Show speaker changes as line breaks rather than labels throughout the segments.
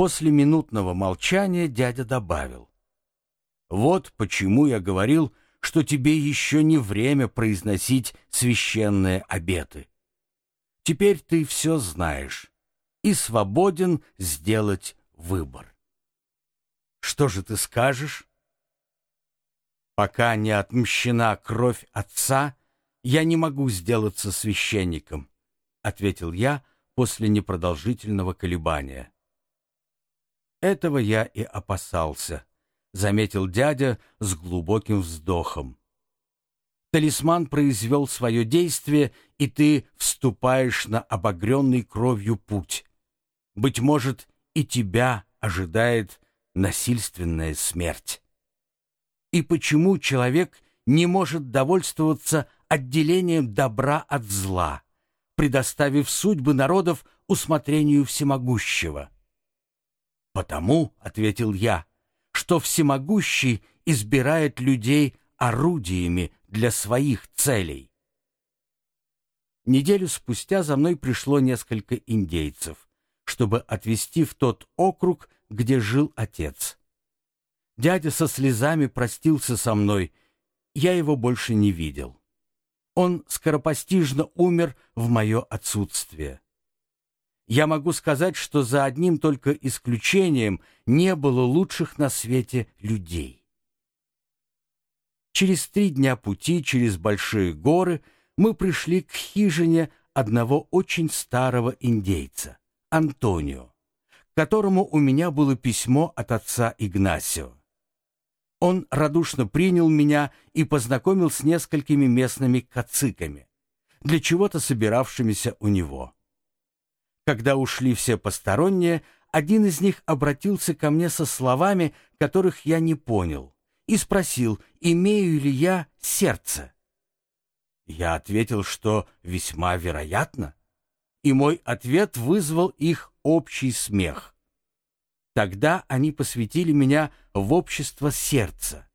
После минутного молчания дядя добавил. «Вот почему я говорил, что тебе еще не время произносить священные обеты. Теперь ты все знаешь и свободен сделать выбор. Что же ты скажешь? Пока не отмщена кровь отца, я не могу сделаться священником, ответил я после непродолжительного колебания. Этого я и опасался, заметил дядя с глубоким вздохом. Талисман произвел свое действие, и ты вступаешь на обогренный кровью путь. Быть может, и тебя ожидает насильственная смерть. И почему человек не может довольствоваться отделением добра от зла, предоставив судьбы народов усмотрению всемогущего? «Потому», — ответил я, — «что всемогущий избирает людей орудиями для своих целей». Неделю спустя за мной пришло несколько индейцев, чтобы отвезти в тот округ, где жил отец. Дядя со слезами простился со мной, я его больше не видел. Он скоропостижно умер в мое отсутствие. Я могу сказать, что за одним только исключением не было лучших на свете людей. Через три дня пути через большие горы мы пришли к хижине одного очень старого индейца, Антонио, которому у меня было письмо от отца Игнасио. Он радушно принял меня и познакомил с несколькими местными кациками, для чего-то собиравшимися у него. Когда ушли все посторонние, один из них обратился ко мне со словами, которых я не понял, и спросил, имею ли я сердце. Я ответил, что весьма вероятно, и мой ответ вызвал их общий смех. Тогда они посвятили меня в общество сердца,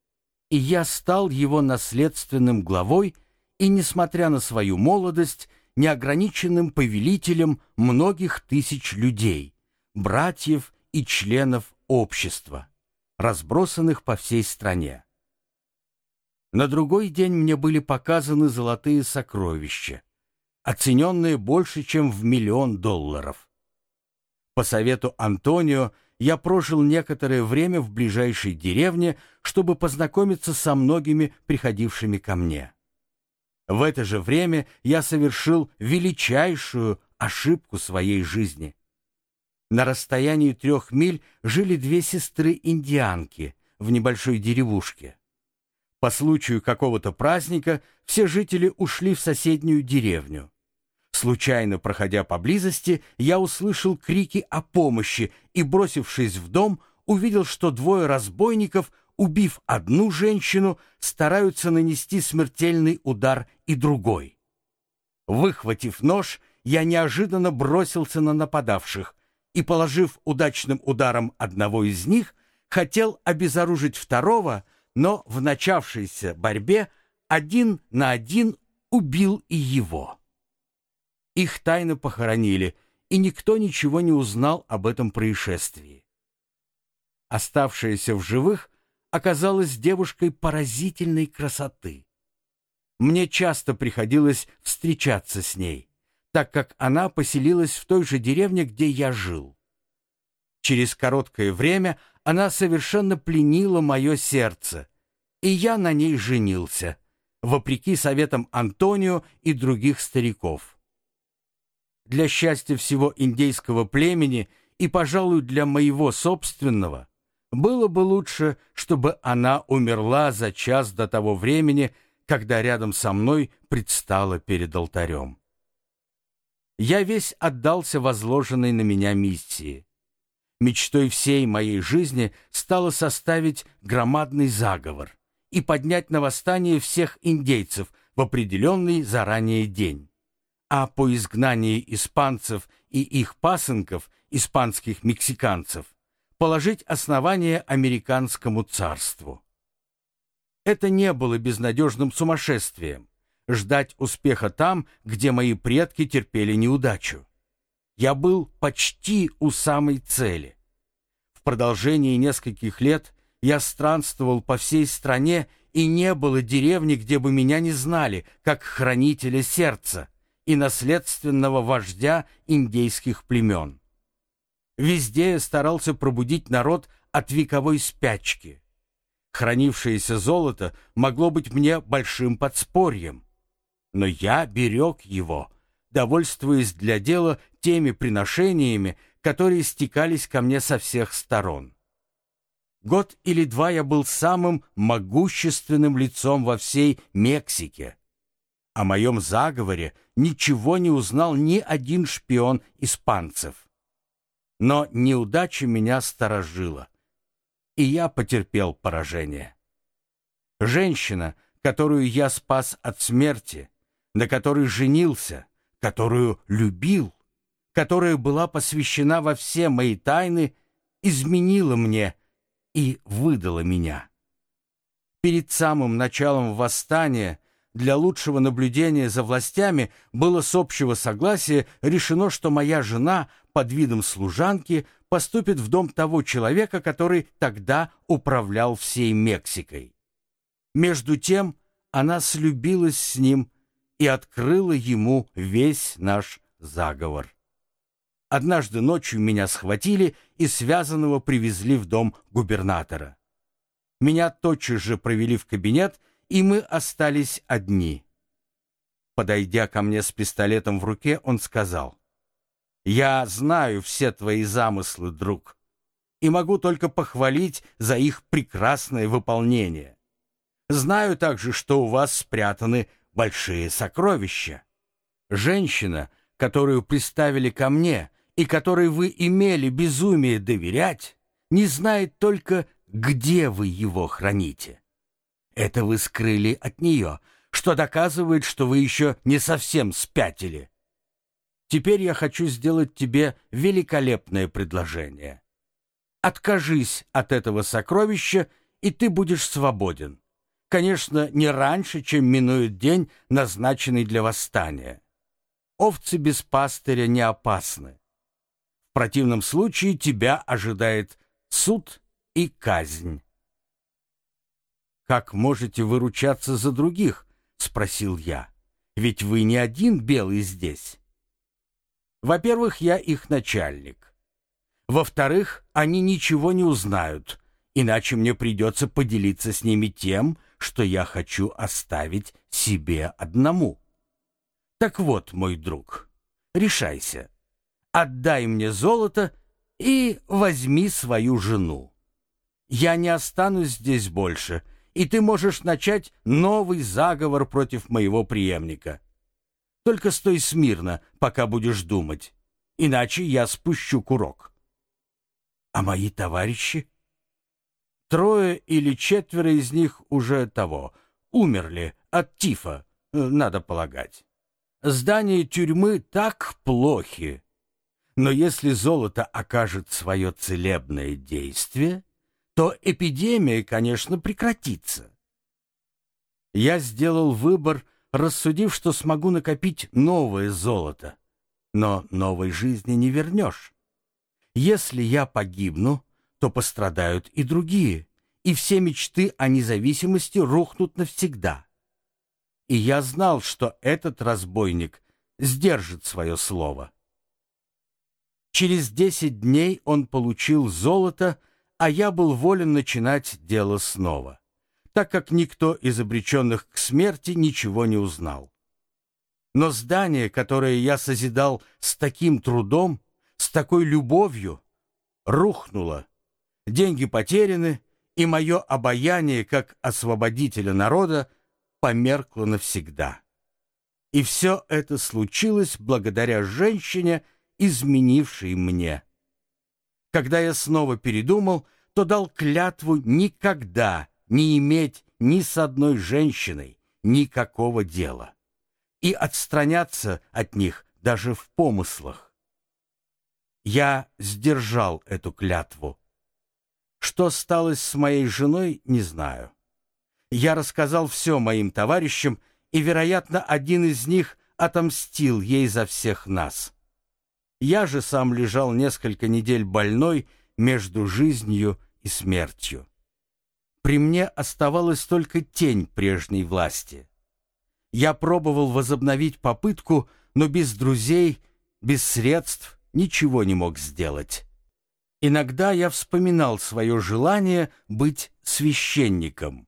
и я стал его наследственным главой и, несмотря на свою молодость, неограниченным повелителем многих тысяч людей, братьев и членов общества, разбросанных по всей стране. На другой день мне были показаны золотые сокровища, оцененные больше, чем в миллион долларов. По совету Антонио я прожил некоторое время в ближайшей деревне, чтобы познакомиться со многими приходившими ко мне. В это же время я совершил величайшую ошибку своей жизни. На расстоянии трех миль жили две сестры-индианки в небольшой деревушке. По случаю какого-то праздника все жители ушли в соседнюю деревню. Случайно проходя поблизости, я услышал крики о помощи и, бросившись в дом, увидел, что двое разбойников – убив одну женщину, стараются нанести смертельный удар и другой. Выхватив нож, я неожиданно бросился на нападавших и, положив удачным ударом одного из них, хотел обезоружить второго, но в начавшейся борьбе один на один убил и его. Их тайно похоронили, и никто ничего не узнал об этом происшествии. Оставшаяся в живых оказалась девушкой поразительной красоты. Мне часто приходилось встречаться с ней, так как она поселилась в той же деревне, где я жил. Через короткое время она совершенно пленила мое сердце, и я на ней женился, вопреки советам Антонио и других стариков. Для счастья всего индейского племени и, пожалуй, для моего собственного – было бы лучше, чтобы она умерла за час до того времени, когда рядом со мной предстала перед алтарем. Я весь отдался возложенной на меня миссии. Мечтой всей моей жизни стало составить громадный заговор и поднять на восстание всех индейцев в определенный заранее день. А по изгнании испанцев и их пасынков, испанских мексиканцев, положить основание американскому царству. Это не было безнадежным сумасшествием — ждать успеха там, где мои предки терпели неудачу. Я был почти у самой цели. продолжении нескольких лет я странствовал по всей стране, и не было деревни, где бы меня не знали, как хранителя сердца и наследственного вождя индейских племен. Везде я старался пробудить народ от вековой спячки. Хранившееся золото могло быть мне большим подспорьем, но я берег его, довольствуясь для дела теми приношениями, которые стекались ко мне со всех сторон. Год или два я был самым могущественным лицом во всей Мексике. О моем заговоре ничего не узнал ни один шпион испанцев. Но неудача меня сторожила, и я потерпел поражение. Женщина, которую я спас от смерти, на которой женился, которую любил, которая была посвящена во все мои тайны, изменила мне и выдала меня. Перед самым началом восстания для лучшего наблюдения за властями было с общего согласия решено, что моя жена под видом служанки поступит в дом того человека, который тогда управлял всей Мексикой. Между тем она слюбилась с ним и открыла ему весь наш заговор. Однажды ночью меня схватили и связанного привезли в дом губернатора. Меня тотчас же провели в кабинет, и мы остались одни. Подойдя ко мне с пистолетом в руке, он сказал, «Я знаю все твои замыслы, друг, и могу только похвалить за их прекрасное выполнение. Знаю также, что у вас спрятаны большие сокровища. Женщина, которую приставили ко мне и которой вы имели безумие доверять, не знает только, где вы его храните. Это вы скрыли от нее, что доказывает, что вы еще не совсем спятили. Теперь я хочу сделать тебе великолепное предложение. Откажись от этого сокровища, и ты будешь свободен. Конечно, не раньше, чем минует день, назначенный для восстания. Овцы без пастыря не опасны. В противном случае тебя ожидает суд и казнь. «Как можете выручаться за других?» — спросил я. «Ведь вы не один белый здесь». Во-первых, я их начальник. Во-вторых, они ничего не узнают, иначе мне придется поделиться с ними тем, что я хочу оставить себе одному. Так вот, мой друг, решайся. Отдай мне золото и возьми свою жену. Я не останусь здесь больше, и ты можешь начать новый заговор против моего преемника. Только стой смирно, пока будешь думать, иначе я спущу курок. А мои товарищи? Трое или четверо из них уже того, умерли от тифа, э, надо полагать. Здания тюрьмы так плохи. Но если золото окажет свое целебное действие, то эпидемия, конечно, прекратится. Я сделал выбор, рассудив, что смогу накопить новое золото. Но новой жизни не вернешь. Если я погибну, то пострадают и другие, и все мечты о независимости рухнут навсегда. И я знал, что этот разбойник сдержит свое слово. Через десять дней он получил золото, а я был волен начинать дело снова, так как никто из обреченных к смерти ничего не узнал. Но здание, которое я созидал с таким трудом, с такой любовью, рухнуло деньги потеряны, и мое обаяние как освободителя народа померкло навсегда. И все это случилось благодаря женщине, изменившей мне. Когда я снова передумал, то дал клятву никогда не иметь ни с одной женщиной никакого дела и отстраняться от них даже в помыслах. Я сдержал эту клятву. Что стало с моей женой, не знаю. Я рассказал все моим товарищам, и, вероятно, один из них отомстил ей за всех нас. Я же сам лежал несколько недель больной, между жизнью и смертью. При мне оставалась только тень прежней власти. Я пробовал возобновить попытку, но без друзей, без средств ничего не мог сделать. Иногда я вспоминал свое желание быть священником.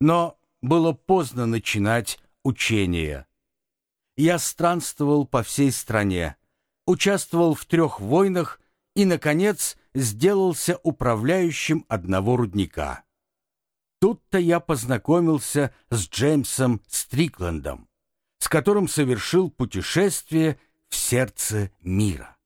Но было поздно начинать учение. Я странствовал по всей стране, участвовал в трех войнах и, наконец, сделался управляющим одного рудника. Тут-то я познакомился с Джеймсом Стрикландом, с которым совершил путешествие в сердце мира.